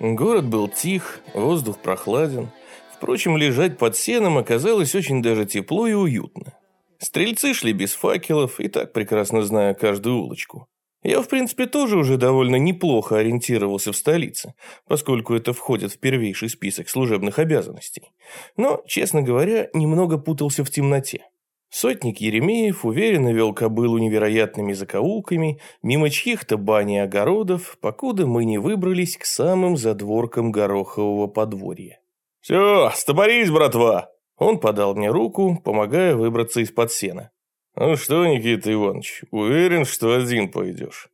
Город был тих, воздух прохладен. Впрочем, лежать под сеном оказалось очень даже тепло и уютно. Стрельцы шли без факелов, и так прекрасно зная каждую улочку. Я, в принципе, тоже уже довольно неплохо ориентировался в столице, поскольку это входит в первейший список служебных обязанностей. Но, честно говоря, немного путался в темноте. Сотник Еремеев уверенно вел кобылу невероятными закоулками, мимо чьих-то бани и огородов, покуда мы не выбрались к самым задворкам горохового подворья. «Все, стопорись, братва!» Он подал мне руку, помогая выбраться из-под сена. «Ну что, Никита Иванович, уверен, что один пойдешь?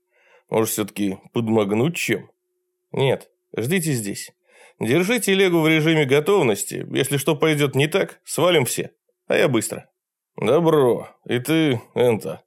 Может, все-таки подмогнуть чем?» «Нет, ждите здесь. Держите телегу в режиме готовности. Если что пойдет не так, свалим все. А я быстро». «Добро. И ты, Энто,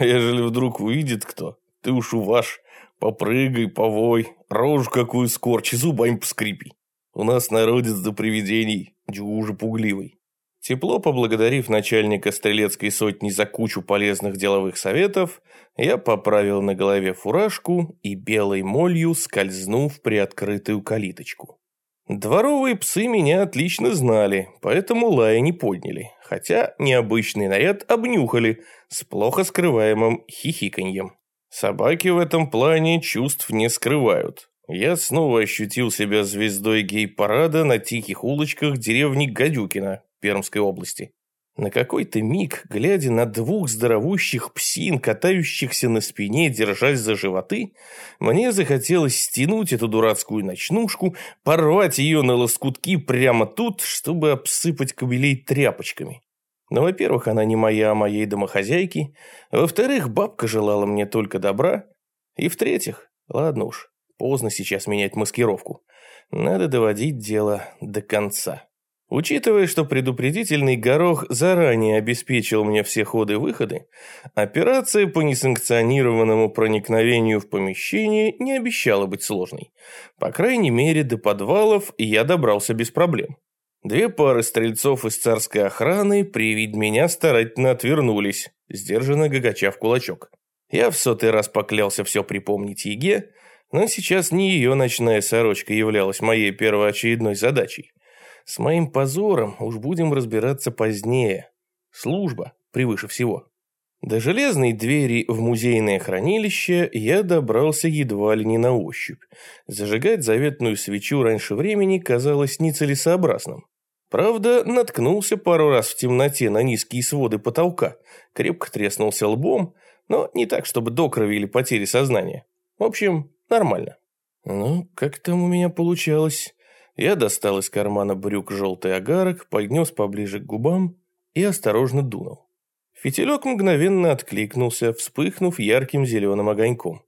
ежели вдруг увидит кто, ты уж уваж, попрыгай, повой, рожу какую скорчи, зубами поскрипи. У нас народец до привидений, дюже пугливый». Тепло поблагодарив начальника стрелецкой сотни за кучу полезных деловых советов, я поправил на голове фуражку и белой молью скользнул в приоткрытую калиточку. Дворовые псы меня отлично знали, поэтому лая не подняли, хотя необычный наряд обнюхали с плохо скрываемым хихиканьем. Собаки в этом плане чувств не скрывают. Я снова ощутил себя звездой гей-парада на тихих улочках деревни Гадюкина Пермской области. На какой-то миг, глядя на двух здоровущих псин, катающихся на спине, держась за животы, мне захотелось стянуть эту дурацкую ночнушку, порвать ее на лоскутки прямо тут, чтобы обсыпать кобелей тряпочками. Но, во-первых, она не моя, а моей домохозяйки. Во-вторых, бабка желала мне только добра. И в-третьих, ладно уж, поздно сейчас менять маскировку. Надо доводить дело до конца. Учитывая, что предупредительный горох заранее обеспечил мне все ходы-выходы, операция по несанкционированному проникновению в помещение не обещала быть сложной. По крайней мере, до подвалов я добрался без проблем. Две пары стрельцов из царской охраны при вид меня старательно отвернулись, сдержанно гагача в кулачок. Я в сотый раз поклялся все припомнить Еге, но сейчас не ее ночная сорочка являлась моей первоочередной задачей. С моим позором уж будем разбираться позднее. Служба превыше всего. До железной двери в музейное хранилище я добрался едва ли не на ощупь. Зажигать заветную свечу раньше времени казалось нецелесообразным. Правда, наткнулся пару раз в темноте на низкие своды потолка, крепко треснулся лбом, но не так, чтобы до крови или потери сознания. В общем, нормально. Ну, как там у меня получалось? Я достал из кармана брюк желтый агарок, поднес поближе к губам и осторожно дунул. Фитилек мгновенно откликнулся, вспыхнув ярким зеленым огоньком.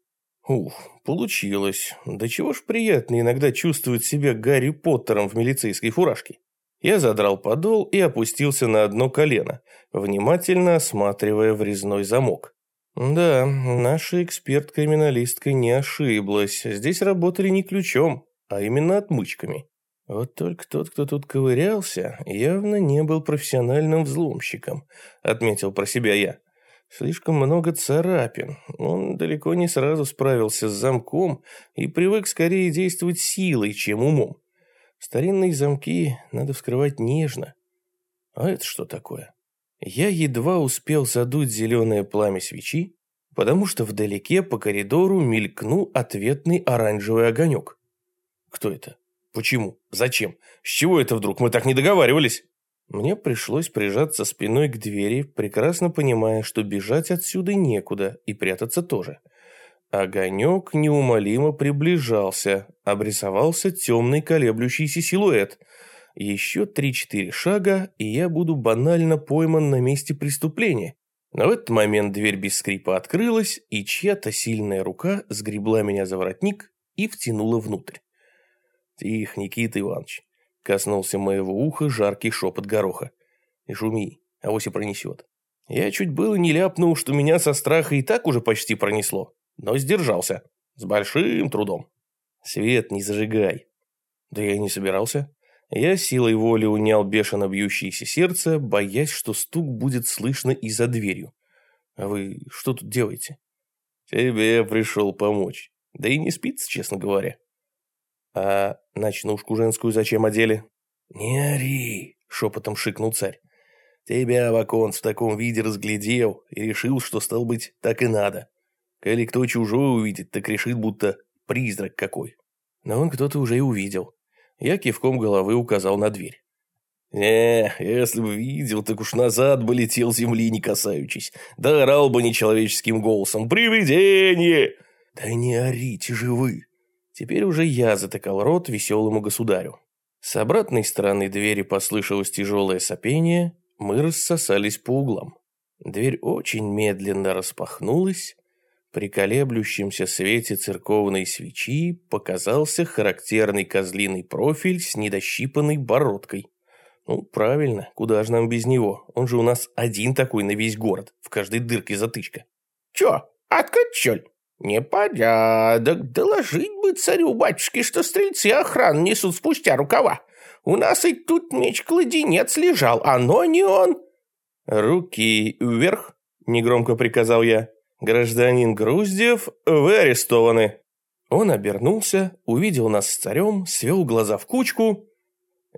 Ух, получилось. Да чего ж приятно иногда чувствовать себя Гарри Поттером в милицейской фуражке. Я задрал подол и опустился на одно колено, внимательно осматривая врезной замок. Да, наша эксперт-криминалистка не ошиблась. Здесь работали не ключом, а именно отмычками. Вот только тот, кто тут ковырялся, явно не был профессиональным взломщиком, отметил про себя я. Слишком много царапин. Он далеко не сразу справился с замком и привык скорее действовать силой, чем умом. Старинные замки надо вскрывать нежно. А это что такое? Я едва успел задуть зеленое пламя свечи, потому что вдалеке по коридору мелькнул ответный оранжевый огонек. Кто это? Почему? Зачем? С чего это вдруг? Мы так не договаривались. Мне пришлось прижаться спиной к двери, прекрасно понимая, что бежать отсюда некуда и прятаться тоже. Огонек неумолимо приближался, обрисовался темный колеблющийся силуэт. Еще три-четыре шага, и я буду банально пойман на месте преступления. Но в этот момент дверь без скрипа открылась, и чья-то сильная рука сгребла меня за воротник и втянула внутрь. «Тих, Никита Иванович!» — коснулся моего уха жаркий шепот гороха. «Не шуми, авось и пронесет». Я чуть было не ляпнул, что меня со страха и так уже почти пронесло, но сдержался. С большим трудом. «Свет не зажигай». Да я и не собирался. Я силой воли унял бешено бьющееся сердце, боясь, что стук будет слышно и за дверью. «А вы что тут делаете?» «Тебе пришел помочь. Да и не спится, честно говоря». А ночнушку женскую зачем одели? Не ори, шепотом шикнул царь. Тебя, Вакон, в таком виде разглядел и решил, что, стал быть, так и надо. Коли кто чужой увидит, так решит, будто призрак какой. Но он кто-то уже и увидел. Я кивком головы указал на дверь. «Не, если бы видел, так уж назад бы летел земли, не касаючись. Да орал бы нечеловеческим голосом. «Привидение!» «Да не орите же вы!» Теперь уже я затыкал рот веселому государю. С обратной стороны двери послышалось тяжелое сопение, мы рассосались по углам. Дверь очень медленно распахнулась, при колеблющемся свете церковной свечи показался характерный козлиный профиль с недощипанной бородкой. Ну, правильно, куда же нам без него? Он же у нас один такой на весь город, в каждой дырке затычка. Чё, открыть, ли? Непорядок. Доложить бы царю-батюшке, что стрельцы охрану несут спустя рукава. У нас и тут меч-кладенец лежал, а но не он. Руки вверх, негромко приказал я. Гражданин Груздев, вы арестованы. Он обернулся, увидел нас с царем, свел глаза в кучку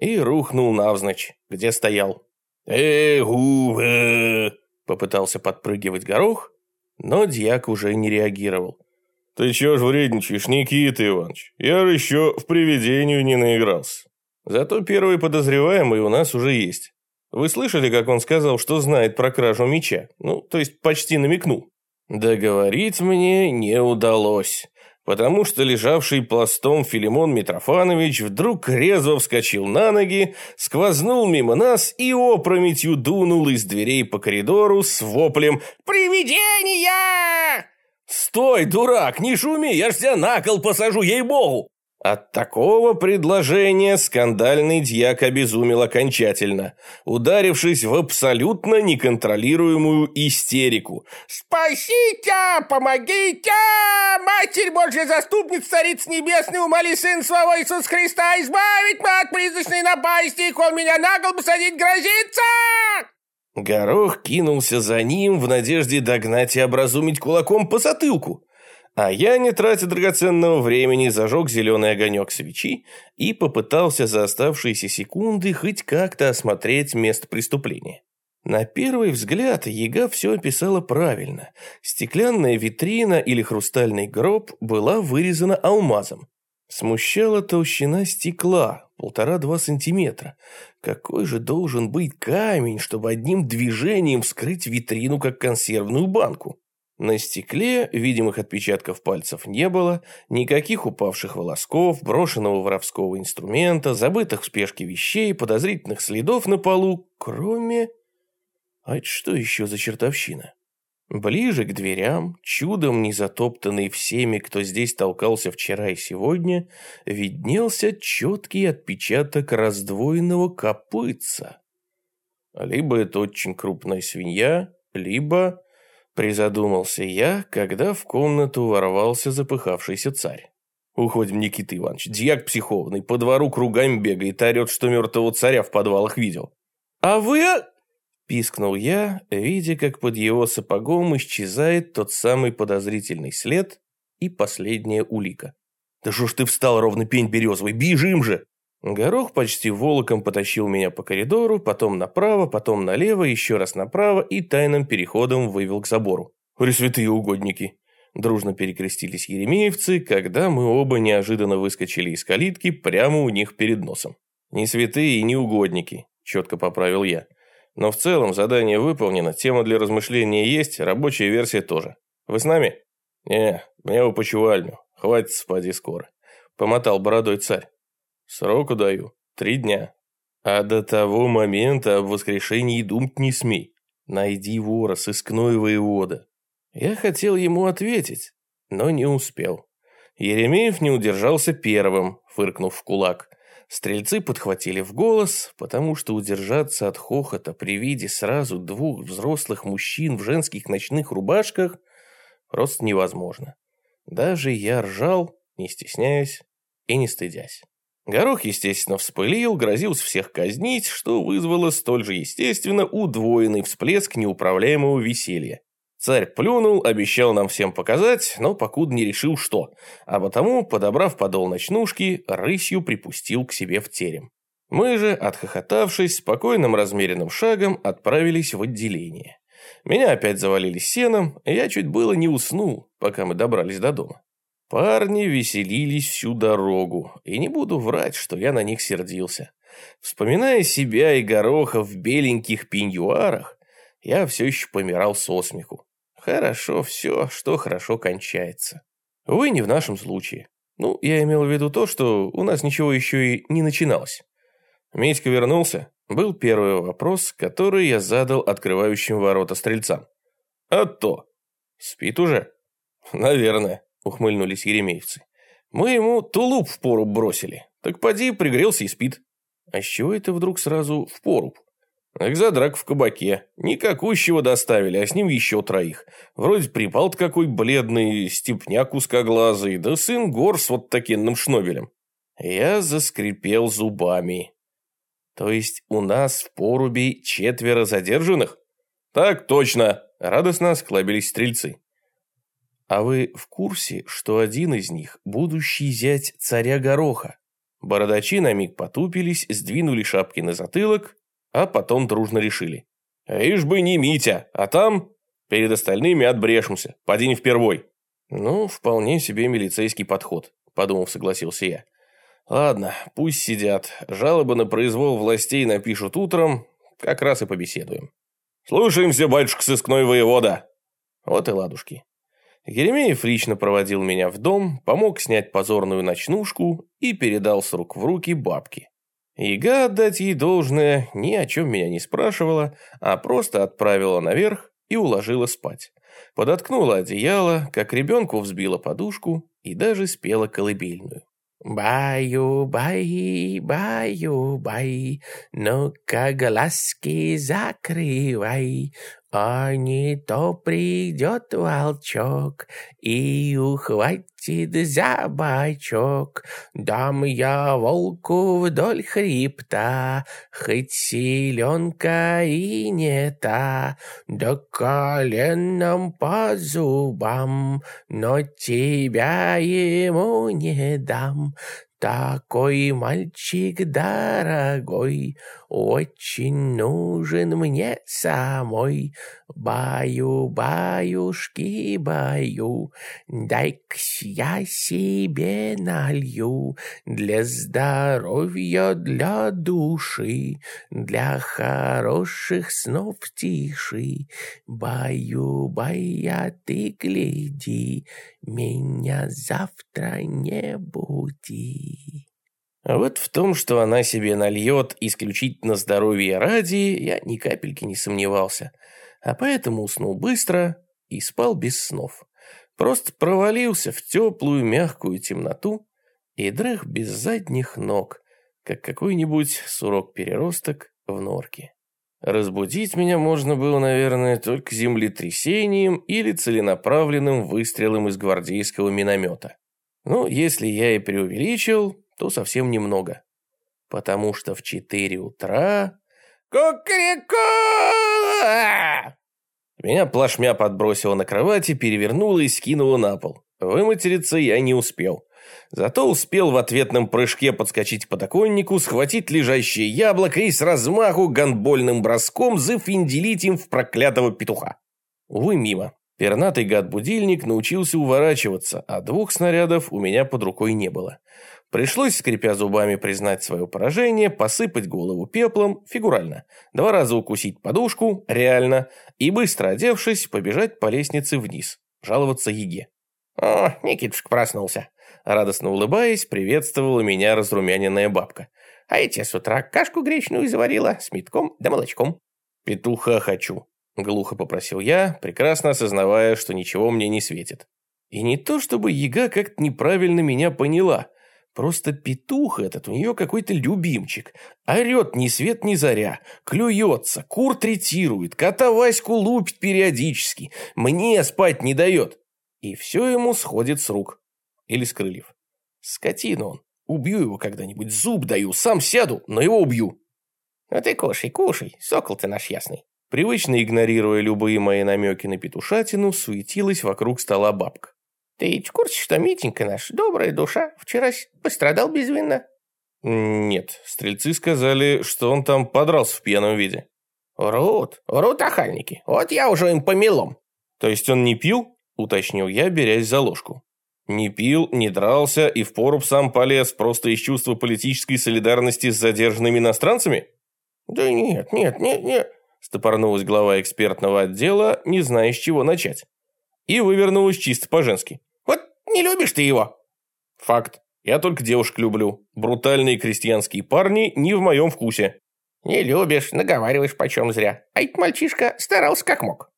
и рухнул навзничь, где стоял. «Эгу-э!» попытался подпрыгивать горох, но дьяк уже не реагировал. «Ты чё ж вредничаешь, Никита Иванович? Я же еще в привидению не наигрался». Зато первый подозреваемый у нас уже есть. Вы слышали, как он сказал, что знает про кражу меча? Ну, то есть почти намекнул. Договорить мне не удалось потому что лежавший пластом Филимон Митрофанович вдруг резво вскочил на ноги, сквознул мимо нас и опрометью дунул из дверей по коридору с воплем «Привидения!» «Стой, дурак, не шуми, я ж тебя на кол посажу, ей-богу!» От такого предложения скандальный дьяк обезумел окончательно, ударившись в абсолютно неконтролируемую истерику. «Спасите! Помогите! Матерь Божья заступница, Царица Небесная, умоли Сын своего Иисус Христа избавить меня от призрачной напасти, он меня на гол посадить грозится!» Горох кинулся за ним в надежде догнать и образумить кулаком по затылку. А я, не тратя драгоценного времени, зажег зеленый огонек свечи и попытался за оставшиеся секунды хоть как-то осмотреть место преступления. На первый взгляд яга все описала правильно. Стеклянная витрина или хрустальный гроб была вырезана алмазом. Смущала толщина стекла, полтора-два сантиметра. Какой же должен быть камень, чтобы одним движением вскрыть витрину, как консервную банку? На стекле видимых отпечатков пальцев не было, никаких упавших волосков, брошенного воровского инструмента, забытых в спешке вещей, подозрительных следов на полу, кроме... А это что еще за чертовщина? Ближе к дверям, чудом не затоптанный всеми, кто здесь толкался вчера и сегодня, виднелся четкий отпечаток раздвоенного копытца. Либо это очень крупная свинья, либо Призадумался я, когда в комнату ворвался запыхавшийся царь. Уходим, Никита Иванович, дьяк психованный, по двору кругами бегает, орет, что мертвого царя в подвалах видел. А вы... Пискнул я, видя, как под его сапогом исчезает тот самый подозрительный след и последняя улика. «Да что ж ты встал, ровно пень березовый, бежим же!» Горох почти волоком потащил меня по коридору, потом направо, потом налево, еще раз направо и тайным переходом вывел к забору. «Пресвятые угодники!» Дружно перекрестились еремеевцы, когда мы оба неожиданно выскочили из калитки прямо у них перед носом. «Не святые и не угодники», – четко поправил я. «Но в целом задание выполнено, тема для размышления есть, рабочая версия тоже. Вы с нами?» «Не, мне в опочивальню. Хватит спади скоро», – помотал бородой царь. Сроку даю. Три дня. А до того момента об воскрешении думать не смей. Найди вора, сыскной воевода. Я хотел ему ответить, но не успел. Еремеев не удержался первым, фыркнув в кулак. Стрельцы подхватили в голос, потому что удержаться от хохота при виде сразу двух взрослых мужчин в женских ночных рубашках просто невозможно. Даже я ржал, не стесняясь и не стыдясь. Горох, естественно, вспылил, грозился всех казнить, что вызвало столь же естественно удвоенный всплеск неуправляемого веселья. Царь плюнул, обещал нам всем показать, но покуда не решил, что, а потому, подобрав подол ночнушки, рысью припустил к себе в терем. Мы же, отхохотавшись, спокойным размеренным шагом отправились в отделение. Меня опять завалили сеном, и я чуть было не уснул, пока мы добрались до дома. Парни веселились всю дорогу, и не буду врать, что я на них сердился. Вспоминая себя и Гороха в беленьких пеньюарах, я все еще помирал со смеху. Хорошо все, что хорошо кончается. Увы, не в нашем случае. Ну, я имел в виду то, что у нас ничего еще и не начиналось. Митька вернулся. Был первый вопрос, который я задал открывающим ворота стрельцам. А то. Спит уже? Наверное, ухмыльнулись еремеевцы. Мы ему тулуп в поруб бросили. Так поди, пригрелся и спит. А с чего это вдруг сразу в поруб? Экзодрак в кабаке. Никакущего доставили, а с ним еще троих. Вроде припал какой бледный, степняк узкоглазый, да сын гор с вот таким шнобелем. Я заскрипел зубами. То есть у нас в поруби четверо задержанных? Так точно, радостно осклабились стрельцы. А вы в курсе, что один из них – будущий зять царя Гороха? Бородачи на миг потупились, сдвинули шапки на затылок а потом дружно решили. «Ишь бы не Митя, а там перед остальными отбрешемся, поди не впервой». «Ну, вполне себе милицейский подход», – подумав, согласился я. «Ладно, пусть сидят, жалобы на произвол властей напишут утром, как раз и побеседуем». «Слушаемся, батюшка сыскной воевода!» Вот и ладушки. Еремеев лично проводил меня в дом, помог снять позорную ночнушку и передал с рук в руки бабки. Ига, отдать ей должное, ни о чем меня не спрашивала, а просто отправила наверх и уложила спать. Подоткнула одеяло, как ребенку взбила подушку и даже спела колыбельную. «Баю-бай, баю-бай, ну-ка глазки закрывай, а не то придет волчок и ухватит за бочок. Дам я волку вдоль хребта, хоть силенка и не та, да коленом по зубам, но тебя ему не дам. Такой мальчик дорогой, очень нужен мне самой. Баю, баюшки, баю, дай-ка я себе налью для здоровья, для души, для хороших снов тиши. Баю, бая, ты гляди, меня завтра не буди. А вот в том, что она себе нальет исключительно здоровье ради, я ни капельки не сомневался. А поэтому уснул быстро и спал без снов. Просто провалился в теплую мягкую темноту и дрых без задних ног, как какой-нибудь сурок-переросток в норке. Разбудить меня можно было, наверное, только землетрясением или целенаправленным выстрелом из гвардейского миномета. Ну, если я и преувеличил, то совсем немного. Потому что в четыре утра... Кукареку! Меня плашмя подбросило на кровати, перевернуло и скинуло на пол. Выматериться я не успел. Зато успел в ответном прыжке подскочить к подоконнику, схватить лежащее яблоко и с размаху гандбольным броском зафинделить им в проклятого петуха. Увы, мимо. Пернатый гад-будильник научился уворачиваться, а двух снарядов у меня под рукой не было. Пришлось, скрипя зубами, признать свое поражение, посыпать голову пеплом, фигурально, два раза укусить подушку, реально, и, быстро одевшись, побежать по лестнице вниз, жаловаться Еге. «О, Никитушка проснулся!» Радостно улыбаясь, приветствовала меня разрумяненная бабка. «А я тебе с утра кашку гречную заварила с метком да молочком». «Петуха хочу», — глухо попросил я, прекрасно осознавая, что ничего мне не светит. И не то, чтобы Ега как-то неправильно меня поняла — Просто петух этот у нее какой-то любимчик. Орет ни свет ни заря, клюется, кур третирует, кота Ваську лупит периодически, мне спать не дает. И все ему сходит с рук. Или с крыльев. Скотина он. Убью его когда-нибудь, зуб даю, сам сяду, но его убью. А ты кушай, кушай, сокол ты наш ясный. Привычно игнорируя любые мои намеки на петушатину, суетилась вокруг стола бабка. «Ты в курсе, что Митенька наш, добрая душа, вчера пострадал безвинно?» «Нет, стрельцы сказали, что он там подрался в пьяном виде». «Врут, врут охальники, вот я уже им помелом». «То есть он не пил?» – уточнил я, берясь за ложку. «Не пил, не дрался и в поруб сам полез, просто из чувства политической солидарности с задержанными иностранцами?» «Да нет, нет, нет, нет, Стопорнулась глава экспертного отдела, не зная, с чего начать. И вывернулась чисто по-женски. «Вот не любишь ты его!» «Факт. Я только девушек люблю. Брутальные крестьянские парни не в моем вкусе». «Не любишь, наговариваешь почем зря. А этот мальчишка старался как мог».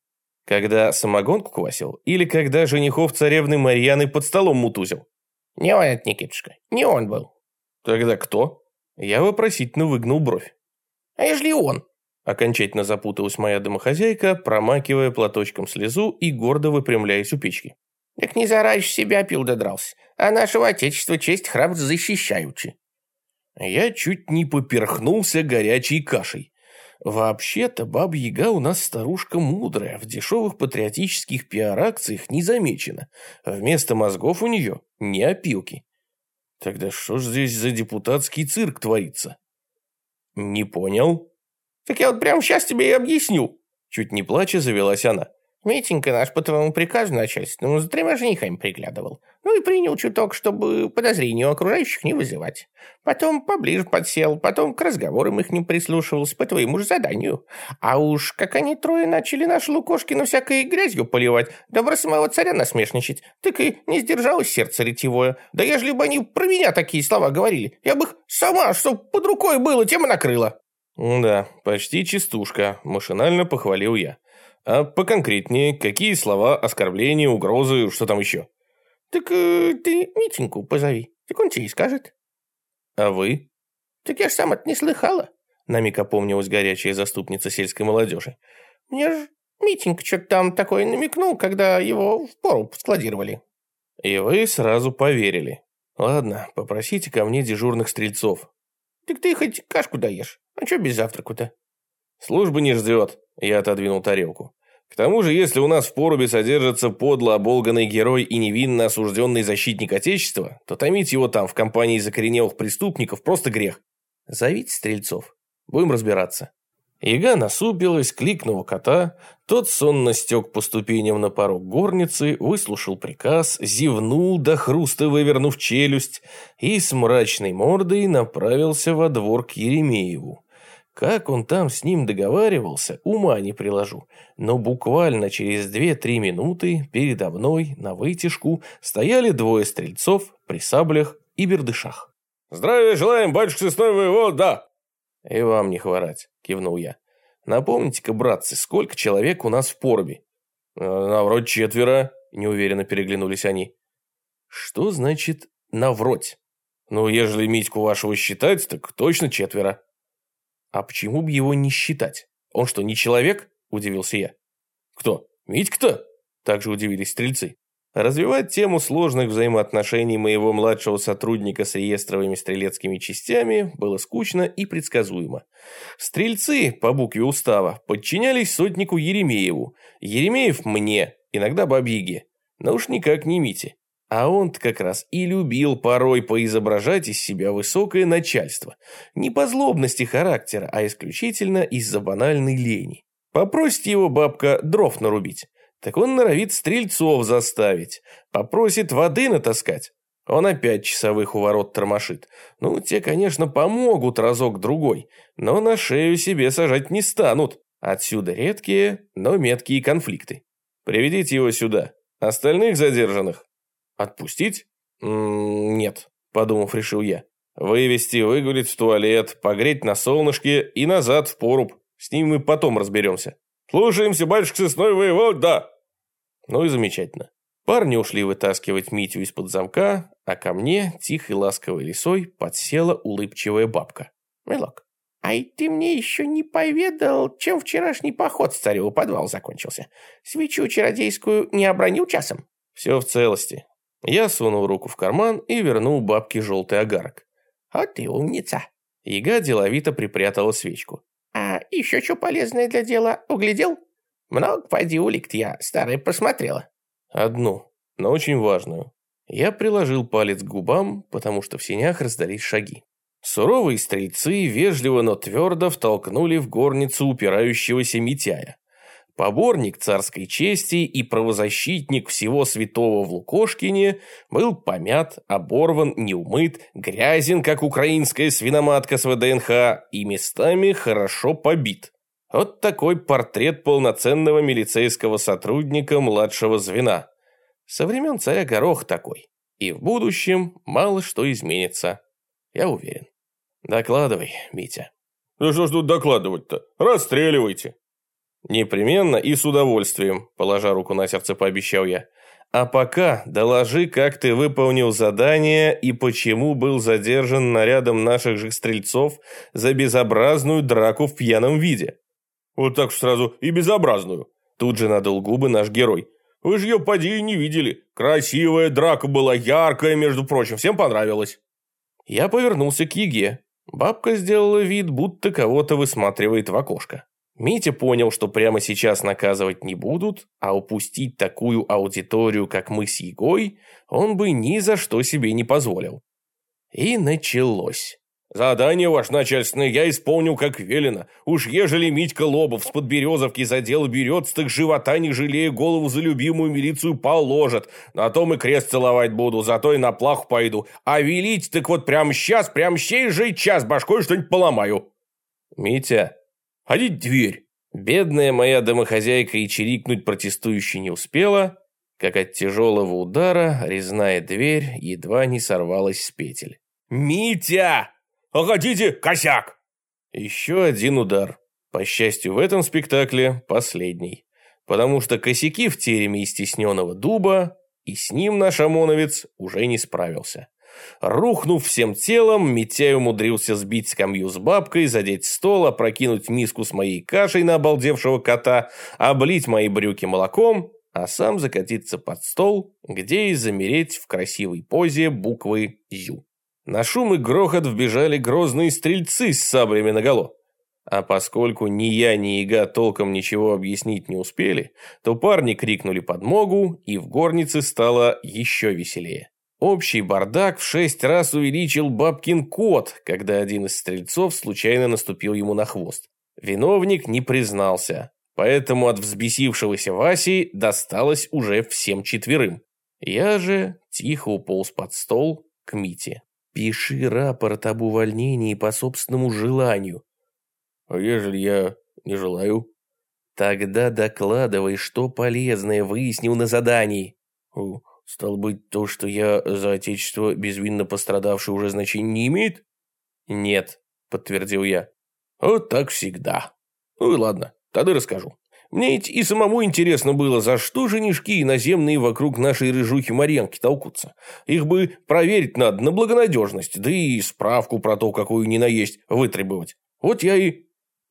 Когда самогонку квасил или когда женихов царевны Марьяны под столом мутузил? Не он это, Никитушка, не он был. Тогда кто? Я вопросительно выгнул бровь. А ежели он? Окончательно запуталась моя домохозяйка, промакивая платочком слезу и гордо выпрямляясь у печки. «Так не зараньше себя пил додрался, а нашего отечества честь храбр защищаючи». Я чуть не поперхнулся горячей кашей. Вообще-то Баба-Яга у нас старушка мудрая, в дешевых патриотических пиар-акциях не замечена. Вместо мозгов у нее не опилки. Тогда что ж здесь за депутатский цирк творится? Не понял. Так я вот прямо сейчас тебе и объясню. Чуть не плача завелась она. Митенька наш по твоему приказу начальственному за тремя женихами приглядывал. Ну и принял чуток, чтобы подозрений у окружающих не вызывать. Потом поближе подсел, потом к разговорам их не прислушивался по твоему же заданию. А уж как они трое начали наши Лукошкина всякой грязью поливать, да про самого царя насмешничать, так и не сдержалось сердце ретевое. Да ежели бы они про меня такие слова говорили, я бы их сама, чтоб под рукой было, тем и накрыла. «Да, почти чистушка», – машинально похвалил я. «А поконкретнее, какие слова, оскорбления, угрозы, что там еще?» «Так э, ты Митеньку позови, так он тебе и скажет». «А вы?» «Так я ж сам это не слыхала», – на миг опомнилась горячая заступница сельской молодежи. «Мне ж Митенька что-то там такое намекнул, когда его в пору складировали». «И вы сразу поверили. Ладно, попросите ко мне дежурных стрельцов». «Так ты хоть кашку даешь?» А что без завтрака-то? Служба не ждет, я отодвинул тарелку. К тому же, если у нас в порубе содержится подло оболганный герой и невинно осужденный защитник Отечества, то томить его там в компании закоренелых преступников просто грех. Зовите стрельцов. Будем разбираться. Яга насупилась, кликнула кота, тот сонно стек по ступеням на порог горницы, выслушал приказ, зевнул до хруста, вывернув челюсть, и с мрачной мордой направился во двор к Еремееву. Как он там с ним договаривался, ума не приложу, но буквально через две-три минуты передо мной на вытяжку стояли двое стрельцов при саблях и бердышах. «Здравия желаем, батюшка сысной воевод, да!» «И вам не хворать», — кивнул я. «Напомните-ка, братцы, сколько человек у нас в порубе?» «Навроть четверо», — неуверенно переглянулись они. «Что значит «навроть»?» «Ну, ежели Митьку вашего считать, так точно четверо». «А почему бы его не считать? Он что, не человек?» – удивился я. «Кто? Митька-то?» – также удивились стрельцы. Развивать тему сложных взаимоотношений моего младшего сотрудника с реестровыми стрелецкими частями было скучно и предсказуемо. Стрельцы, по букве устава, подчинялись сотнику Еремееву, Еремеев мне, иногда Бабьеге, но уж никак не Мите. А он-то как раз и любил порой поизображать из себя высокое начальство. Не по злобности характера, а исключительно из-за банальной лени. Попросите его бабка дров нарубить. Так он норовит стрельцов заставить. Попросит воды натаскать. Он опять часовых у ворот тормошит. Ну, те, конечно, помогут разок-другой, но на шею себе сажать не станут. Отсюда редкие, но меткие конфликты. Приведите его сюда. Остальных задержанных Отпустить? М -м нет, подумав, решил я. Вывести, выгулить в туалет, погреть на солнышке и назад в поруб. С ним мы потом разберемся. Слушаемся, батюшка сосной да. Ну и замечательно. Парни ушли вытаскивать Митю из-под замка, а ко мне, тихой ласковой лисой, подсела улыбчивая бабка. «Милок, а ты мне еще не поведал, чем вчерашний поход с цареву подвал закончился? Свечу чародейскую не обронил часом?» «Все в целости. Я сунул руку в карман и вернул бабке желтый огарок. «А ты умница!» Яга деловито припрятала свечку. «А еще что полезное для дела углядел? Много поди улик я старая просмотрела. Одну, но очень важную. Я приложил палец к губам, потому что в синях раздались шаги. Суровые стрельцы вежливо, но твердо втолкнули в горницу упирающегося Митяя. Поборник царской чести и правозащитник всего святого в Лукошкине был помят, оборван, неумыт, грязен, как украинская свиноматка с ВДНХ, и местами хорошо побит. Вот такой портрет полноценного милицейского сотрудника младшего звена. Со времен царя Горох такой. И в будущем мало что изменится. Я уверен. Докладывай, Митя. Ну что ж тут докладывать-то? Расстреливайте. Непременно и с удовольствием, положа руку на сердце, пообещал я. А пока доложи, как ты выполнил задание и почему был задержан нарядом наших же стрельцов за безобразную драку в пьяном виде. Вот так сразу и безобразную. Тут же надул губы наш герой. Вы же ее поди не видели. Красивая драка была, яркая, между прочим, всем понравилось. Я повернулся к Еге. Бабка сделала вид, будто кого-то высматривает в окошко. Митя понял, что прямо сейчас наказывать не будут, а упустить такую аудиторию, как мы с Егой, он бы ни за что себе не позволил. И началось. «Задание ваше начальственное я исполнил как велено. Уж ежели Митька Лобов с подберезовки за дело берется, так живота не жалея голову за любимую милицию положат. На том и крест целовать буду, зато и на плаху пойду. А велить так вот прямо сейчас, прямо сей же час башкой что-нибудь поломаю». «Митя, ходи дверь». Бедная моя домохозяйка и чирикнуть протестующе не успела, как от тяжелого удара резная дверь едва не сорвалась с петель. «Митя!» Хотите косяк?» Еще один удар. По счастью, в этом спектакле последний. Потому что косяки в тереме из стесненного дуба, и с ним наш ОМОНовец уже не справился. Рухнув всем телом, Митяй умудрился сбить скамью с бабкой, задеть стол, опрокинуть миску с моей кашей на обалдевшего кота, облить мои брюки молоком, а сам закатиться под стол, где и замереть в красивой позе буквы «Зю». На шум и грохот вбежали грозные стрельцы с саблями наголо. А поскольку ни я, ни Ига толком ничего объяснить не успели, то парни крикнули подмогу, и в горнице стало еще веселее. Общий бардак в шесть раз увеличил бабкин кот, когда один из стрельцов случайно наступил ему на хвост. Виновник не признался, поэтому от взбесившегося Васи досталось уже всем четверым. Я же тихо уполз под стол к Мите. Пиши рапорт об увольнении по собственному желанию. А ежели я не желаю? Тогда докладывай, что полезное выяснил на задании. Стал быть, то, что я за отечество безвинно пострадавший уже значения не имеет? Нет, подтвердил я. Вот так всегда. Ну и ладно, тогда расскажу. Мне ведь и самому интересно было, за что женишки иноземные вокруг нашей рыжухи Марьянки толкутся. Их бы проверить надо на благонадежность, да и справку про то, какую ни наесть, вытребовать. Вот я и...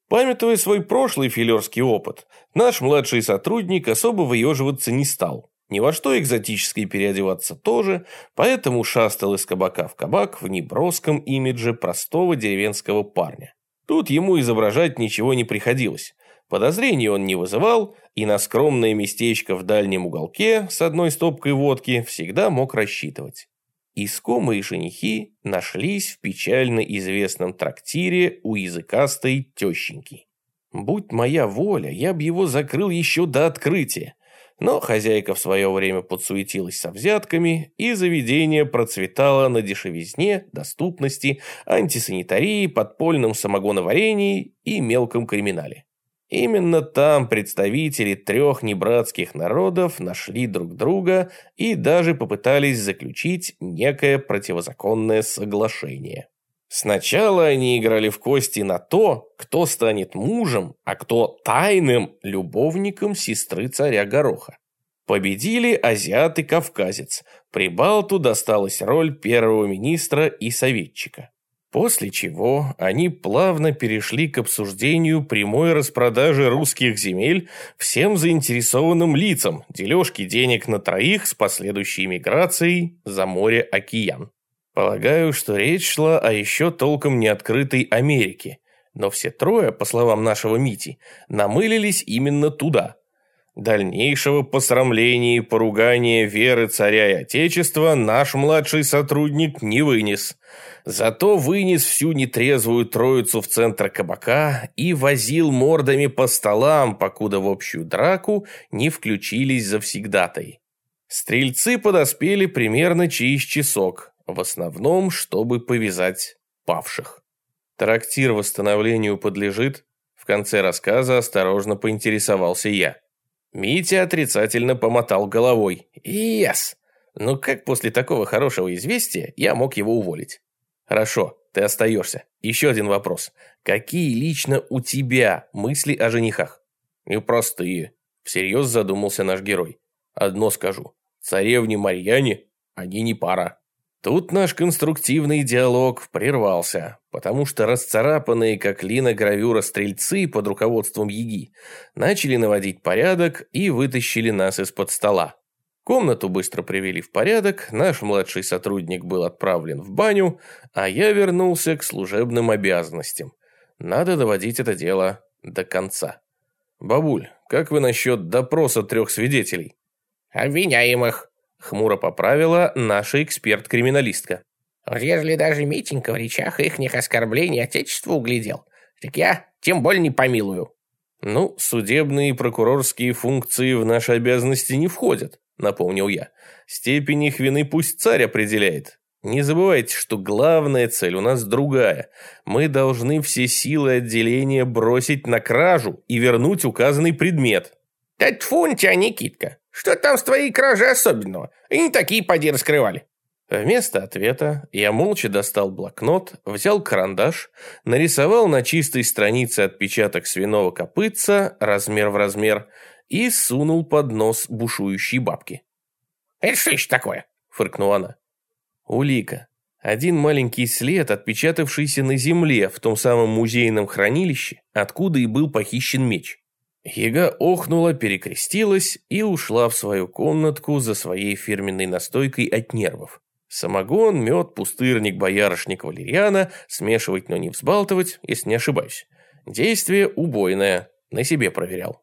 Памятуя свой прошлый филерский опыт, наш младший сотрудник особо выеживаться не стал. Ни во что экзотическое переодеваться тоже, поэтому шастал из кабака в кабак в неброском имидже простого деревенского парня. Тут ему изображать ничего не приходилось. Подозрений он не вызывал, и на скромное местечко в дальнем уголке с одной стопкой водки всегда мог рассчитывать. Искомые женихи нашлись в печально известном трактире у языкастой тещеньки. Будь моя воля, я бы его закрыл еще до открытия, но хозяйка в свое время подсуетилась со взятками, и заведение процветало на дешевизне, доступности, антисанитарии, подпольном самогоноварении и мелком криминале. Именно там представители трех небратских народов нашли друг друга и даже попытались заключить некое противозаконное соглашение. Сначала они играли в кости на то, кто станет мужем, а кто тайным любовником сестры царя Гороха. Победили азиат и кавказец. Прибалту досталась роль первого министра и советчика. После чего они плавно перешли к обсуждению прямой распродажи русских земель всем заинтересованным лицам, дележки денег на троих с последующей миграцией за море-океан. Полагаю, что речь шла о еще толком не открытой Америке, Но все трое, по словам нашего Мити, намылились именно туда. Дальнейшего посрамления и поругания веры царя и отечества наш младший сотрудник не вынес. Зато вынес всю нетрезвую троицу в центр кабака и возил мордами по столам, покуда в общую драку не включились завсегдатой. Стрельцы подоспели примерно через часок, в основном, чтобы повязать павших. Трактир восстановлению подлежит? В конце рассказа осторожно поинтересовался я. Митя отрицательно помотал головой. «Ес! Ну как после такого хорошего известия я мог его уволить?» «Хорошо, ты остаешься. Еще один вопрос. Какие лично у тебя мысли о женихах?» «Непростые», — всерьез задумался наш герой. «Одно скажу. Царевне Марьяне они не пара». Тут наш конструктивный диалог прервался, потому что расцарапанные, как лина гравюра, стрельцы под руководством Яги начали наводить порядок и вытащили нас из-под стола. Комнату быстро привели в порядок, наш младший сотрудник был отправлен в баню, а я вернулся к служебным обязанностям. Надо доводить это дело до конца. «Бабуль, как вы насчет допроса трех свидетелей?» «Обвиняемых», Хмуро поправила наша эксперт-криминалистка. «Ежели даже Митенька в речах ихних оскорблений Отечеству углядел, так я тем более не помилую». «Ну, судебные и прокурорские функции в наши обязанности не входят», напомнил я. «Степень их вины пусть царь определяет. Не забывайте, что главная цель у нас другая. Мы должны все силы отделения бросить на кражу и вернуть указанный предмет». «Да тьфу на тебя, Никитка! Что там с твоей кражей особенного? И не такие поди раскрывали». Вместо ответа я молча достал блокнот, взял карандаш, нарисовал на чистой странице отпечаток свиного копытца, размер в размер, и сунул под нос бушующей бабки. «Это что еще такое?» – фыркнула она. «Улика. Один маленький след, отпечатавшийся на земле в том самом музейном хранилище, откуда и был похищен меч. Ега охнула, перекрестилась и ушла в свою комнатку за своей фирменной настойкой от нервов. Самогон, мед, пустырник, боярышник, валериана, смешивать, но не взбалтывать, если не ошибаюсь. Действие убойное, на себе проверял.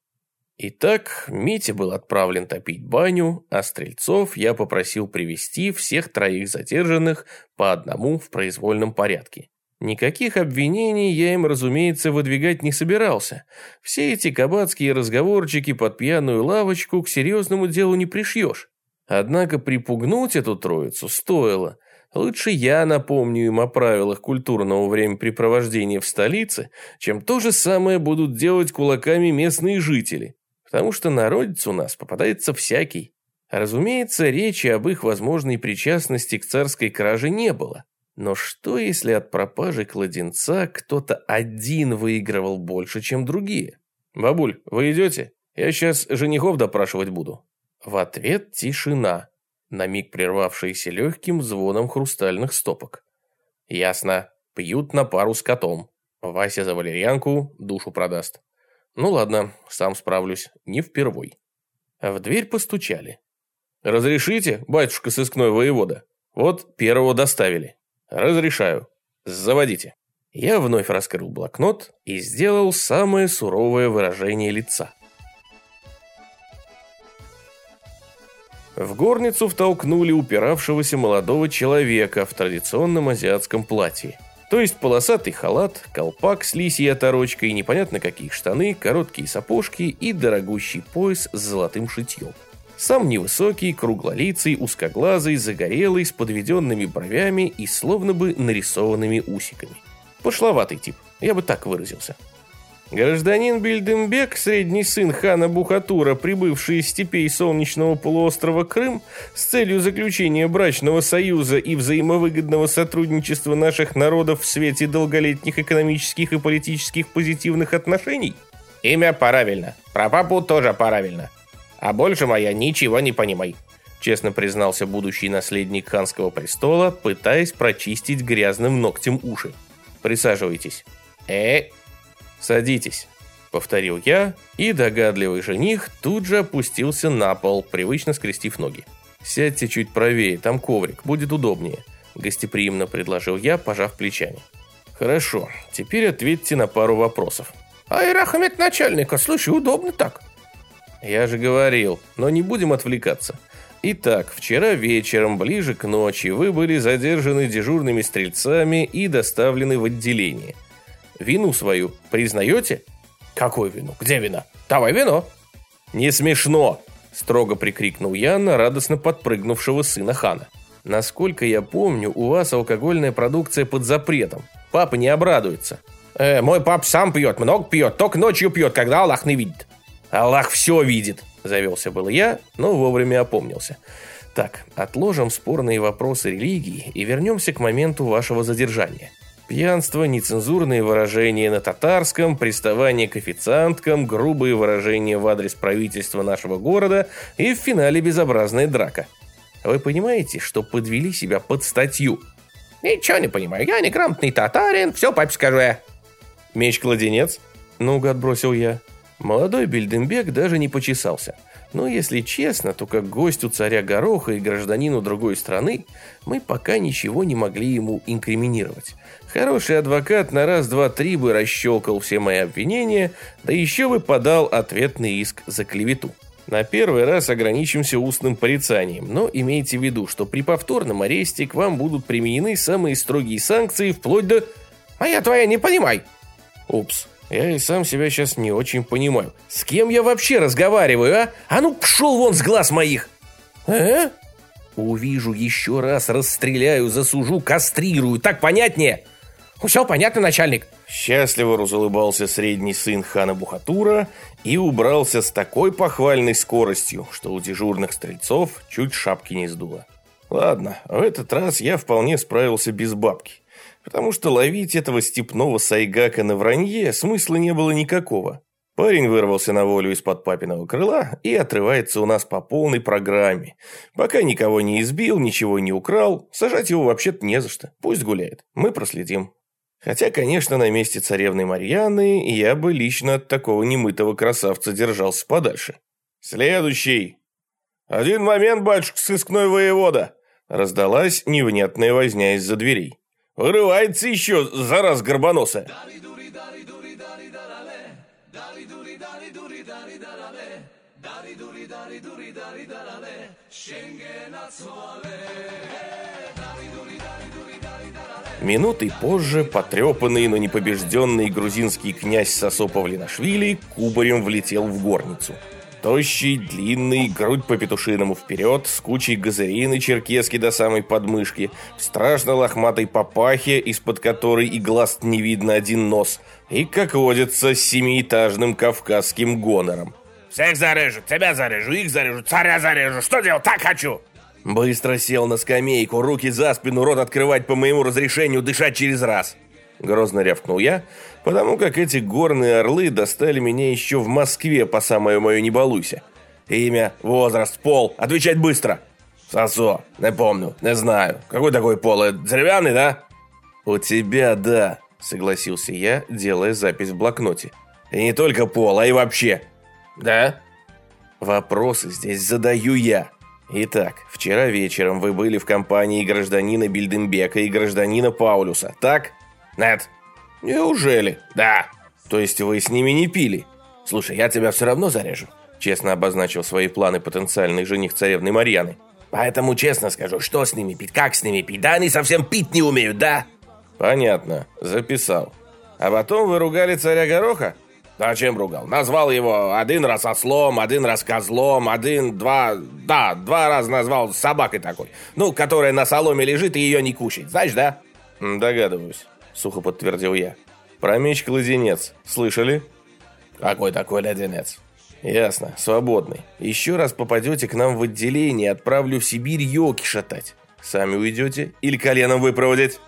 Итак, Митя был отправлен топить баню, а стрельцов я попросил привести всех троих задержанных по одному в произвольном порядке. Никаких обвинений я им, разумеется, выдвигать не собирался. Все эти кабацкие разговорчики под пьяную лавочку к серьезному делу не пришьешь. Однако припугнуть эту троицу стоило. Лучше я напомню им о правилах культурного времяпрепровождения в столице, чем то же самое будут делать кулаками местные жители. Потому что народец у нас попадается всякий. Разумеется, речи об их возможной причастности к царской краже не было. Но что, если от пропажи кладенца кто-то один выигрывал больше, чем другие? «Бабуль, вы идете? Я сейчас женихов допрашивать буду». В ответ тишина, на миг прервавшаяся легким звоном хрустальных стопок. «Ясно. Пьют на пару с котом. Вася за валерьянку душу продаст. Ну ладно, сам справлюсь, не впервой». В дверь постучали. «Разрешите, батюшка сыскной воевода? Вот первого доставили». «Разрешаю. Заводите». Я вновь раскрыл блокнот и сделал самое суровое выражение лица. В горницу втолкнули упиравшегося молодого человека в традиционном азиатском платье. То есть полосатый халат, колпак с лисьей оторочкой, непонятно какие штаны, короткие сапожки и дорогущий пояс с золотым шитьем. Сам невысокий, круглолицый, узкоглазый, загорелый, с подведенными бровями и словно бы нарисованными усиками. Пошловатый тип, я бы так выразился. Гражданин Бильденбек, средний сын хана Бухатура, прибывший из степей солнечного полуострова Крым с целью заключения брачного союза и взаимовыгодного сотрудничества наших народов в свете долголетних экономических и политических позитивных отношений? Имя правильно. Про папу тоже правильно. А больше моя ничего не понимай. Честно признался будущий наследник ханского престола, пытаясь прочистить грязным ногтем уши. Присаживайтесь. Э? Садитесь. Повторил я, и догадливый жених тут же опустился на пол, привычно скрестив ноги. «Сядьте чуть правее, там коврик, будет удобнее», – гостеприимно предложил я, пожав плечами. Хорошо, теперь ответьте на пару вопросов. Ай, Рахмет начальника, слушай, удобно так. Я же говорил, но не будем отвлекаться. Итак, вчера вечером, ближе к ночи, вы были задержаны дежурными стрельцами и доставлены в отделение. Вину свою признаете? Какую вину? Где вина? Давай вино. Не смешно, строго прикрикнул я на радостно подпрыгнувшего сына хана. Насколько я помню, у вас алкогольная продукция под запретом. Папа не обрадуется. Э, мой пап сам пьет, много пьет, только ночью пьет, когда Аллах не видит. Аллах все видит, завелся был я, но вовремя опомнился. Так, отложим спорные вопросы религии и вернемся к моменту вашего задержания. Пьянство, нецензурные выражения на татарском, приставание к официанткам, грубые выражения в адрес правительства нашего города и в финале безобразная драка. Вы понимаете, что подвели себя под статью? Ничего не понимаю, я неграмотный татарин, все папе скажу я. Меч-кладенец? Наугад бросил я. Молодой Бельденбек даже не почесался. Но если честно, то как гостю царя Гороха и гражданину другой страны, мы пока ничего не могли ему инкриминировать. Хороший адвокат на раз-два-три бы расщелкал все мои обвинения, да еще бы подал ответный иск за клевету. На первый раз ограничимся устным порицанием, но имейте в виду, что при повторном аресте к вам будут применены самые строгие санкции, вплоть до... А я твоя не понимай. Упс, я и сам себя сейчас не очень понимаю. С кем я вообще разговариваю, а? А ну, пшел вон с глаз моих! Э? Увижу еще раз, расстреляю, засужу, кастрирую. Так понятнее? Все понятно, начальник. Счастливо разулыбался средний сын хана Бухатура и убрался с такой похвальной скоростью, что у дежурных стрельцов чуть шапки не сдуло. Ладно, в этот раз я вполне справился без бабки потому что ловить этого степного сайгака на вранье смысла не было никакого. Парень вырвался на волю из-под папиного крыла и отрывается у нас по полной программе. Пока никого не избил, ничего не украл, сажать его вообще-то не за что. Пусть гуляет, мы проследим. Хотя, конечно, на месте царевны Марьяны я бы лично от такого немытого красавца держался подальше. Следующий. Один момент, батюшка, сыскной воевода. Раздалась невнятная возня из-за дверей. Вырывается еще, зараз горбоносая. Минутой позже потрепанный, но непобежденный грузинский князь Сосо Павлинашвили кубарем влетел в горницу. Тощий, длинный, грудь по петушиному вперед, с кучей газырины черкески до самой подмышки, в страшно лохматой папахе, из-под которой и глаз не видно один нос, и, как водится, с семиэтажным кавказским гонором. «Всех зарежу, тебя зарежу, их зарежу, царя зарежу, что делать, так хочу!» Быстро сел на скамейку, руки за спину, рот открывать по моему разрешению, дышать через раз. Грозно рявкнул я, потому как эти горные орлы достали меня еще в Москве по самое мое не балуйся. Имя, возраст, пол, отвечать быстро. Сосо, не помню, не знаю. Какой такой пол, деревянный, да? У тебя, да, согласился я, делая запись в блокноте. И не только пол, а и вообще. Да? Вопросы здесь задаю я. Итак, вчера вечером вы были в компании гражданина Бильденбека и гражданина Паулюса, так? Нет. Неужели? Да. То есть вы с ними не пили? Слушай, я тебя все равно зарежу. Честно обозначил свои планы потенциальный жених царевны Марьяны. Поэтому честно скажу, что с ними пить, как с ними пить. Да они совсем пить не умеют, да? Понятно, записал. А потом вы ругали царя Гороха? Зачем ругал? Назвал его один раз ослом, один раз козлом, один, два... Да, два раза назвал собакой такой. Ну, которая на соломе лежит и ее не кушать. Знаешь, да? Догадываюсь сухо подтвердил я. Про меч-кладенец. Слышали? Какой такой леденец? Ясно, свободный. Еще раз попадете к нам в отделение, отправлю в Сибирь елки шатать. Сами уйдете или коленом выпроводить?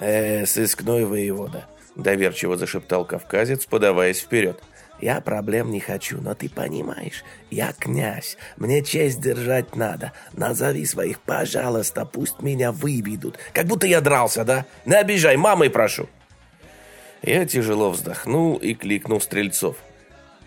Э, сыскной воевода, доверчиво зашептал кавказец, подаваясь вперед. Я проблем не хочу, но ты понимаешь, я князь, мне честь держать надо. Назови своих, пожалуйста, пусть меня выведут. Как будто я дрался, да? Не обижай, мамой прошу. Я тяжело вздохнул и кликнул стрельцов.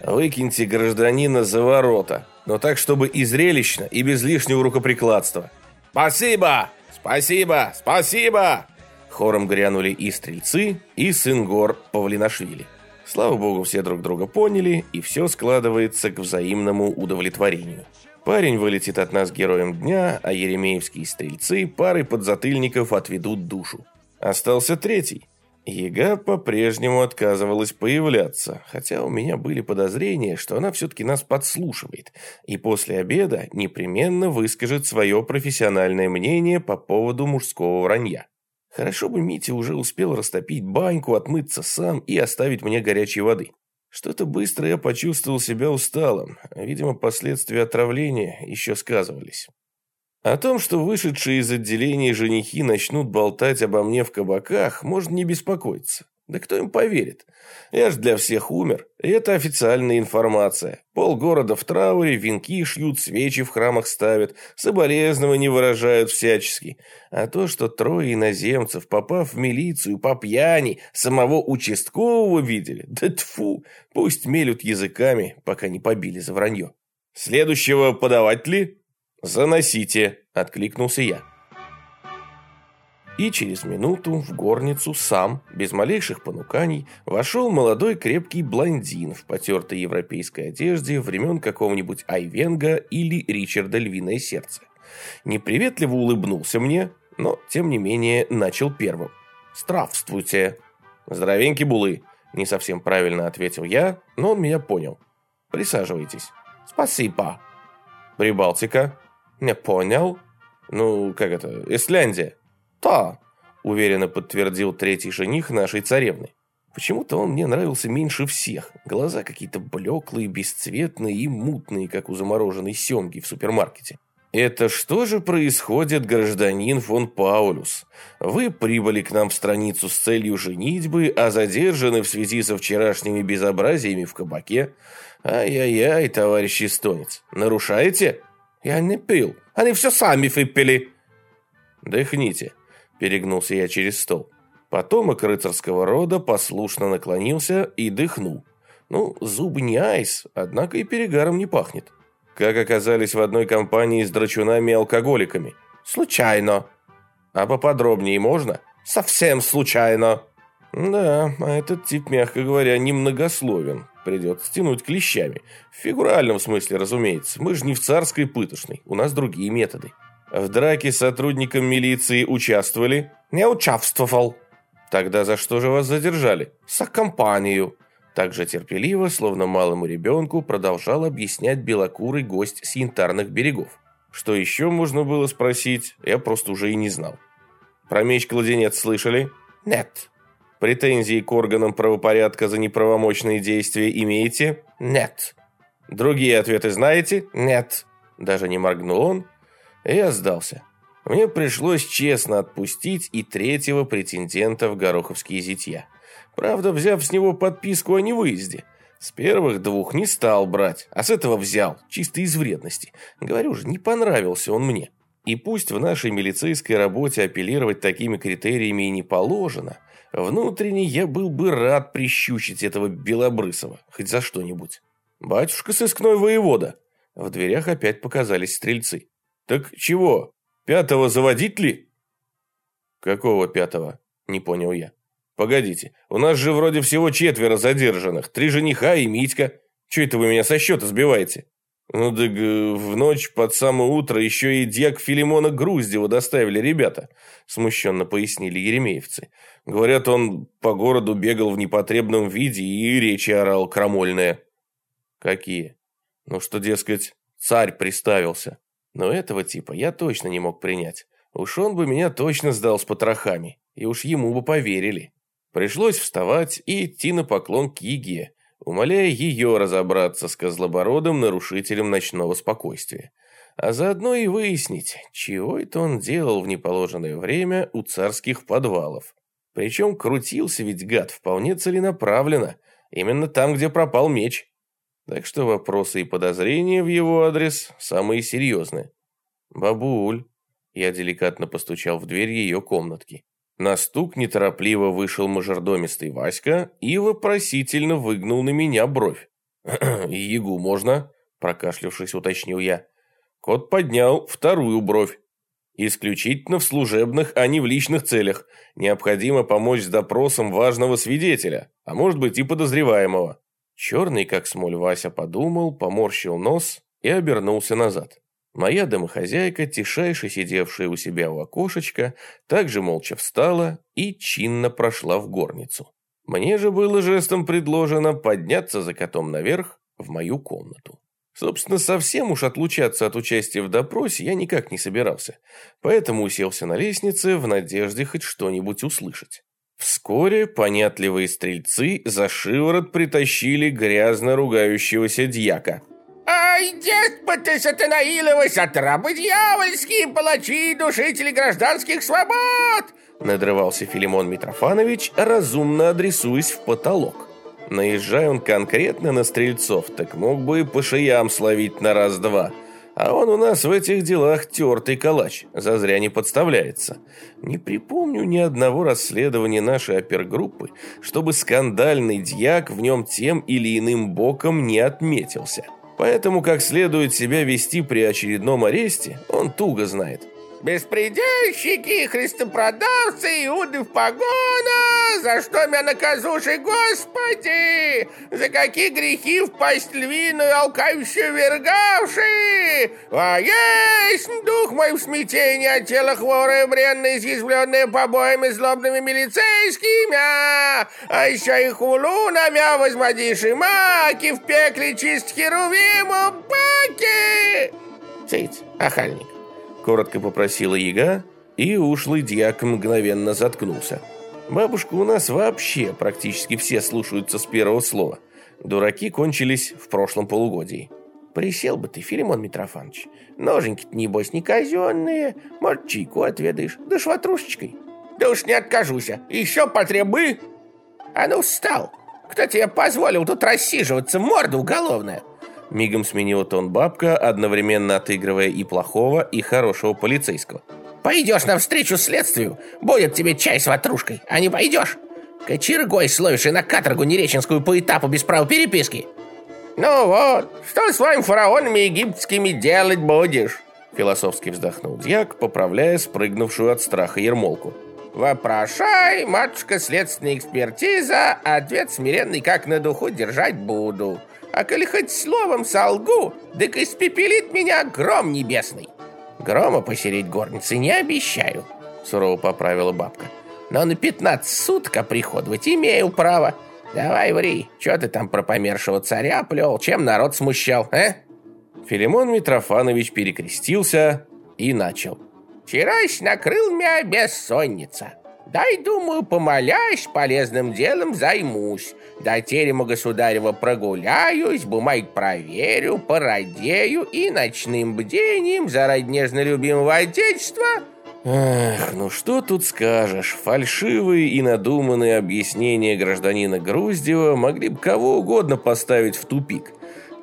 Выкиньте гражданина за ворота, но так, чтобы и зрелищно, и без лишнего рукоприкладства. Спасибо! Спасибо! Спасибо! Хором грянули и стрельцы, и сын гор Павлинашвили. Слава богу, все друг друга поняли, и все складывается к взаимному удовлетворению. Парень вылетит от нас героем дня, а еремеевские стрельцы парой подзатыльников отведут душу. Остался третий. Ега по-прежнему отказывалась появляться, хотя у меня были подозрения, что она все-таки нас подслушивает, и после обеда непременно выскажет свое профессиональное мнение по поводу мужского вранья. Хорошо бы Митя уже успел растопить баньку, отмыться сам и оставить мне горячей воды. Что-то быстро я почувствовал себя усталым. Видимо, последствия отравления еще сказывались. О том, что вышедшие из отделения женихи начнут болтать обо мне в кабаках, можно не беспокоиться. Да кто им поверит? Я ж для всех умер, и это официальная информация. Пол города в трауре, венки шьют, свечи в храмах ставят, соболезнования выражают всячески. А то, что трое иноземцев, попав в милицию по пьяни, самого участкового видели, да тфу, пусть мелют языками, пока не побили за вранье. Следующего подавать ли? Заносите, откликнулся я. И через минуту в горницу сам, без малейших понуканий, вошел молодой крепкий блондин в потертой европейской одежде времен какого-нибудь Айвенга или Ричарда Львиное Сердце. Неприветливо улыбнулся мне, но, тем не менее, начал первым. «Здравствуйте!» «Здоровенький булы!» Не совсем правильно ответил я, но он меня понял. «Присаживайтесь». «Спасибо». «Прибалтика?» «Не понял». «Ну, как это, Исляндия?» «Та», – уверенно подтвердил третий жених нашей царевны. Почему-то он мне нравился меньше всех. Глаза какие-то блеклые, бесцветные и мутные, как у замороженной семги в супермаркете. «Это что же происходит, гражданин фон Паулюс? Вы прибыли к нам в страницу с целью женитьбы, а задержаны в связи со вчерашними безобразиями в кабаке? Ай-яй-яй, товарищ эстонец, нарушаете?» «Я не пил, они все сами выпили». «Дыхните», Перегнулся я через стол. Потомок рыцарского рода послушно наклонился и дыхнул. Ну, зубы не айс, однако и перегаром не пахнет. Как оказались в одной компании с драчунами и алкоголиками? Случайно. А поподробнее можно? Совсем случайно. Да, а этот тип, мягко говоря, немногословен. Придется тянуть клещами. В фигуральном смысле, разумеется. Мы же не в царской пытошной. У нас другие методы. В драке с сотрудником милиции участвовали? Не участвовал. Тогда за что же вас задержали? За компанию. Так же терпеливо, словно малому ребенку, продолжал объяснять белокурый гость с янтарных берегов. Что еще можно было спросить, я просто уже и не знал. Про меч-кладенец слышали? Нет. Претензии к органам правопорядка за неправомочные действия имеете? Нет. Другие ответы знаете? Нет. Даже не моргнул он, я сдался. Мне пришлось честно отпустить и третьего претендента в гороховские зятья. Правда, взяв с него подписку о невыезде. С первых двух не стал брать, а с этого взял, чисто из вредности. Говорю же, не понравился он мне. И пусть в нашей милицейской работе апеллировать такими критериями и не положено, внутренне я был бы рад прищучить этого Белобрысова, хоть за что-нибудь. «Батюшка сыскной воевода!» В дверях опять показались стрельцы. «Так чего, пятого заводить ли?» «Какого пятого?» – не понял я. «Погодите, у нас же вроде всего четверо задержанных, три жениха и Митька. Че это вы меня со счета сбиваете?» «Ну так э, в ночь под самое утро еще и дьяк Филимона Груздева доставили ребята», смущенно пояснили еремеевцы. «Говорят, он по городу бегал в непотребном виде и речи орал крамольные». «Какие?» «Ну что, дескать, царь приставился». Но этого типа я точно не мог принять. Уж он бы меня точно сдал с потрохами, и уж ему бы поверили. Пришлось вставать и идти на поклон к Еге, умоляя ее разобраться с козлобородым нарушителем ночного спокойствия. А заодно и выяснить, чего это он делал в неположенное время у царских подвалов. Причем крутился ведь гад вполне целенаправленно, именно там, где пропал меч. Так что вопросы и подозрения в его адрес самые серьезные. «Бабуль!» Я деликатно постучал в дверь ее комнатки. На стук неторопливо вышел мажордомистый Васька и вопросительно выгнул на меня бровь. «Ягу можно?» – прокашлявшись, уточнил я. Кот поднял вторую бровь. Исключительно в служебных, а не в личных целях. Необходимо помочь с допросом важного свидетеля, а может быть и подозреваемого. Черный, как смоль, Вася подумал, поморщил нос и обернулся назад. Моя домохозяйка, тишайше сидевшая у себя у окошечка, также молча встала и чинно прошла в горницу. Мне же было жестом предложено подняться за котом наверх в мою комнату. Собственно, совсем уж отлучаться от участия в допросе я никак не собирался, поэтому уселся на лестнице в надежде хоть что-нибудь услышать. Вскоре понятливые стрельцы за шиворот притащили грязно ругающегося дьяка. «Ай, деспоты сатанаиловы, сатрапы дьявольские, палачи, душители гражданских свобод!» Надрывался Филимон Митрофанович, разумно адресуясь в потолок. Наезжая он конкретно на стрельцов, так мог бы и по шеям словить на раз-два. А он у нас в этих делах тертый калач, зазря не подставляется. Не припомню ни одного расследования нашей опергруппы, чтобы скандальный дьяк в нем тем или иным боком не отметился. Поэтому как следует себя вести при очередном аресте, он туго знает – Беспредельщики, христопродавцы, иуды в погонах, за что меня наказуши, Господи? За какие грехи в пасть львиную алкающую вергавши? А есть дух мой в смятении от тела хворое, бренное, изъязвленное побоями злобными милицейскими, а еще и хулу на мя возмодиши маки в пекле чист херувиму паки. Цить, охальник коротко попросила яга, и ушлый дьяк мгновенно заткнулся. Бабушка у нас вообще практически все слушаются с первого слова. Дураки кончились в прошлом полугодии. Присел бы ты, Филимон Митрофанович. Ноженьки-то, небось, не казенные. Может, чайку отведаешь, да шватрушечкой. Да уж не откажусь. Еще потребы. А ну, встал. Кто тебе позволил тут рассиживаться, морда уголовная? Мигом сменила тон бабка, одновременно отыгрывая и плохого, и хорошего полицейского. «Пойдешь навстречу следствию, будет тебе чай с ватрушкой, а не пойдешь? Кочергой словишь и на каторгу нереченскую по этапу без права переписки». «Ну вот, что с вами фараонами египетскими делать будешь?» Философски вздохнул дьяк, поправляя спрыгнувшую от страха ермолку. «Вопрошай, матушка, следственная экспертиза, ответ смиренный как на духу держать буду а коли хоть словом солгу, так испепелит меня гром небесный. Грома посереть горницы не обещаю, сурово поправила бабка. Но на пятнадцать суток оприходовать имею право. Давай ври, что ты там про помершего царя плел, чем народ смущал, а? Филимон Митрофанович перекрестился и начал. «Вчерась накрыл меня бессонница. Дай, думаю, помолясь, полезным делом займусь. До терема государева прогуляюсь, бумаг проверю, породею и ночным бдением заради нежно любимого отечества... Эх, ну что тут скажешь, фальшивые и надуманные объяснения гражданина Груздева могли бы кого угодно поставить в тупик,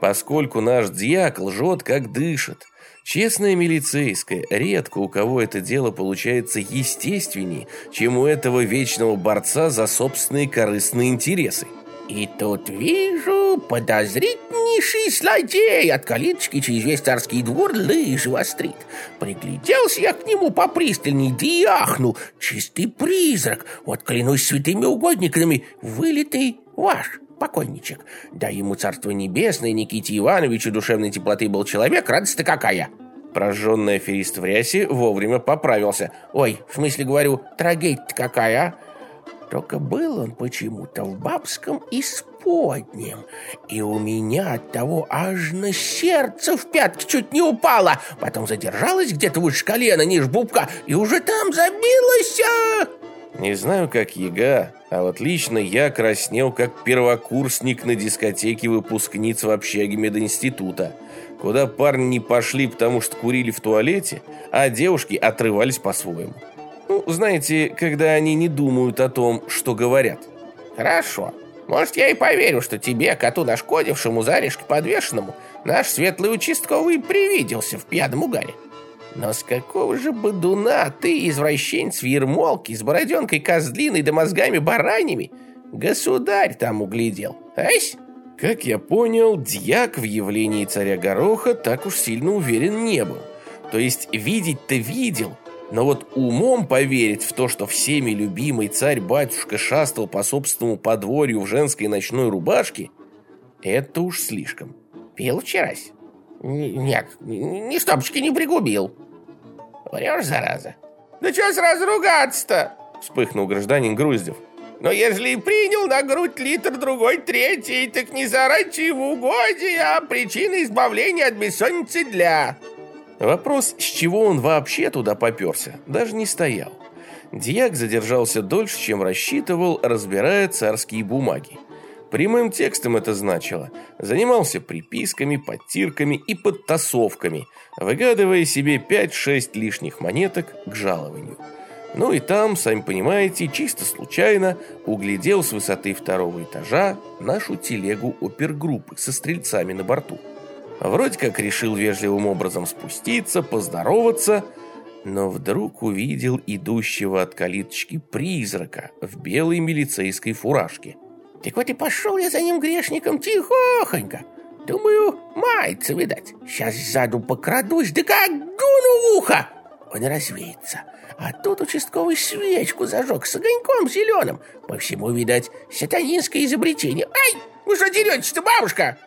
поскольку наш дьяк лжет как дышит. Честная милицейская, редко у кого это дело получается естественнее, чем у этого вечного борца за собственные корыстные интересы. И тут вижу подозрительнейший злодей от калиточки через весь царский двор лыжи вострит. Пригляделся я к нему попристальней, да и ахнул. Чистый призрак, вот клянусь святыми угодниками, вылитый ваш покойничек. Да ему царство небесное, Никите Ивановичу душевной теплоты был человек, радость-то какая. Прожженный аферист в рясе вовремя поправился. Ой, в смысле говорю, трагедия-то какая, а? Только был он почему-то в бабском исподнем, и у меня от того аж на сердце в пятки чуть не упало. Потом задержалась где-то выше колена, ниже бубка, и уже там забилась. Не знаю, как яга, а вот лично я краснел, как первокурсник на дискотеке выпускниц в общаге мединститута, куда парни не пошли, потому что курили в туалете, а девушки отрывались по-своему. Ну, знаете, когда они не думают о том, что говорят. Хорошо. Может, я и поверю, что тебе, коту нашкодившему зарежке подвешенному, наш светлый участковый привиделся в пьяном угаре. Но с какого же бодуна ты, извращенец в ермолке, с бороденкой козлиной да мозгами бараньими, государь там углядел, ась? Как я понял, дьяк в явлении царя Гороха так уж сильно уверен не был. То есть видеть-то видел, Но вот умом поверить в то, что всеми любимый царь-батюшка шастал по собственному подворью в женской ночной рубашке, это уж слишком. Пил вчерась? Нет, ни стопочки не пригубил. Врешь, зараза? Да что сразу ругаться-то? Вспыхнул гражданин Груздев. Но если и принял на грудь литр другой третий, так не зараньше в угодие, а причина избавления от бессонницы для... Вопрос, с чего он вообще туда поперся, даже не стоял. Дьяк задержался дольше, чем рассчитывал, разбирая царские бумаги. Прямым текстом это значило. Занимался приписками, подтирками и подтасовками, выгадывая себе 5-6 лишних монеток к жалованию. Ну и там, сами понимаете, чисто случайно углядел с высоты второго этажа нашу телегу опергруппы со стрельцами на борту. Вроде как решил вежливым образом спуститься, поздороваться, но вдруг увидел идущего от калиточки призрака в белой милицейской фуражке. Так вот и пошел я за ним грешником тихохонько. Думаю, мается, видать. Сейчас сзаду покрадусь, да как дуну в ухо! Он развеется. А тут участковый свечку зажег с огоньком зеленым. По всему, видать, сатанинское изобретение. Ай, вы что деретесь-то, бабушка?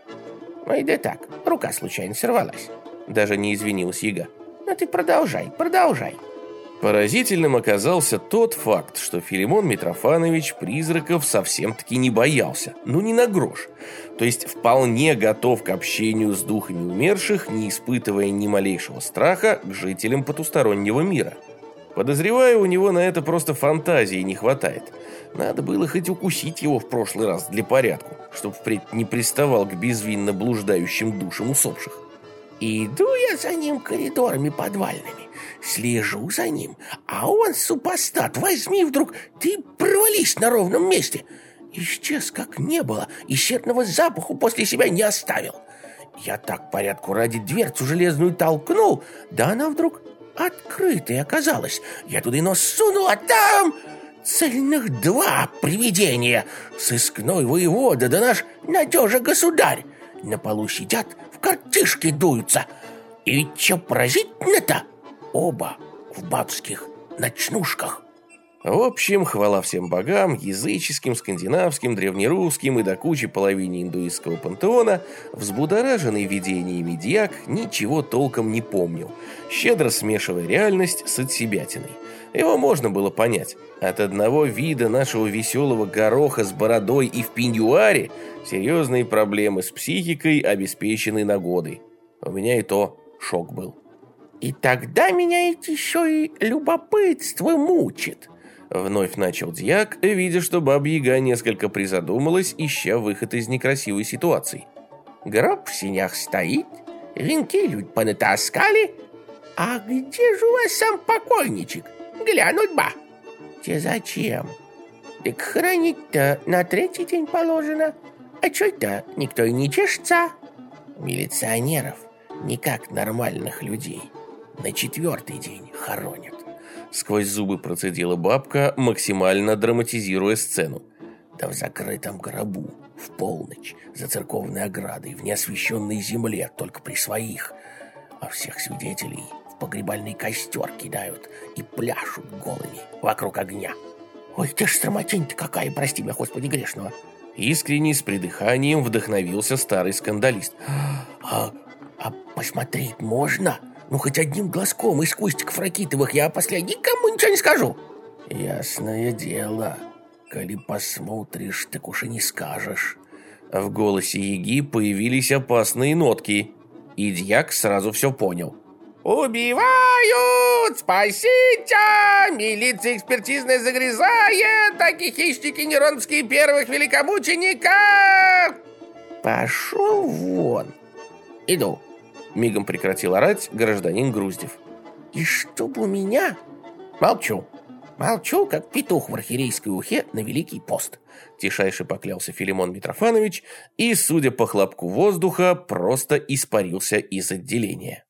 Ой, да так, рука случайно сорвалась. Даже не извинилась Яга. Ну ты продолжай, продолжай. Поразительным оказался тот факт, что Филимон Митрофанович призраков совсем-таки не боялся, ну не на грош. То есть вполне готов к общению с духами умерших, не испытывая ни малейшего страха к жителям потустороннего мира. Подозреваю, у него на это просто фантазии не хватает. Надо было хоть укусить его в прошлый раз для порядку, чтобы впредь не приставал к безвинно блуждающим душам усопших. Иду я за ним коридорами подвальными Слежу за ним, а он, супостат, возьми вдруг, ты провались на ровном месте. Исчез, как не было, и щетного запаху после себя не оставил. Я так порядку ради дверцу железную толкнул, да она вдруг открытой оказалась. Я туда и нос сунул, а там цельных два привидения. Сыскной воевода да наш надежа государь. На полу сидят, в картишки дуются. И че поразительно-то? Оба в бабских ночнушках. В общем, хвала всем богам, языческим, скандинавским, древнерусским и до кучи половине индуистского пантеона, взбудораженный видениями дьяк ничего толком не помнил, щедро смешивая реальность с отсебятиной. Его можно было понять. От одного вида нашего веселого гороха с бородой и в пеньюаре серьезные проблемы с психикой обеспечены нагодой. У меня и то шок был. И тогда меня ведь еще и любопытство мучит. Вновь начал дьяк, видя, что Баба-Яга несколько призадумалась, ища выход из некрасивой ситуации. Гроб в синях стоит, венки люди понатаскали. А где же у вас сам покойничек? Глянуть ба. Те зачем? Так хранить-то на третий день положено. А что это? Никто и не чешется. Милиционеров, не как нормальных людей на четвертый день хоронят. Сквозь зубы процедила бабка, максимально драматизируя сцену. Да в закрытом гробу, в полночь, за церковной оградой, в неосвещенной земле, только при своих. А всех свидетелей в погребальный костер кидают и пляшут голыми вокруг огня. Ой, ты ж стромотень-то какая, прости меня, Господи грешного. Искренне с придыханием вдохновился старый скандалист. А, а посмотреть можно? Ну, хоть одним глазком из кустиков ракитовых я после никому ничего не скажу. Ясное дело, коли посмотришь, так уж и не скажешь. В голосе Яги появились опасные нотки, и дьяк сразу все понял. «Убивают! Спасите! Милиция экспертизная загрязает! Такие хищники нероновские первых великомучеников!» «Пошел вон! Иду!» Мигом прекратил орать гражданин Груздев. «И чтоб у меня...» «Молчу. Молчу, как петух в архирейской ухе на Великий пост», тишайше поклялся Филимон Митрофанович и, судя по хлопку воздуха, просто испарился из отделения.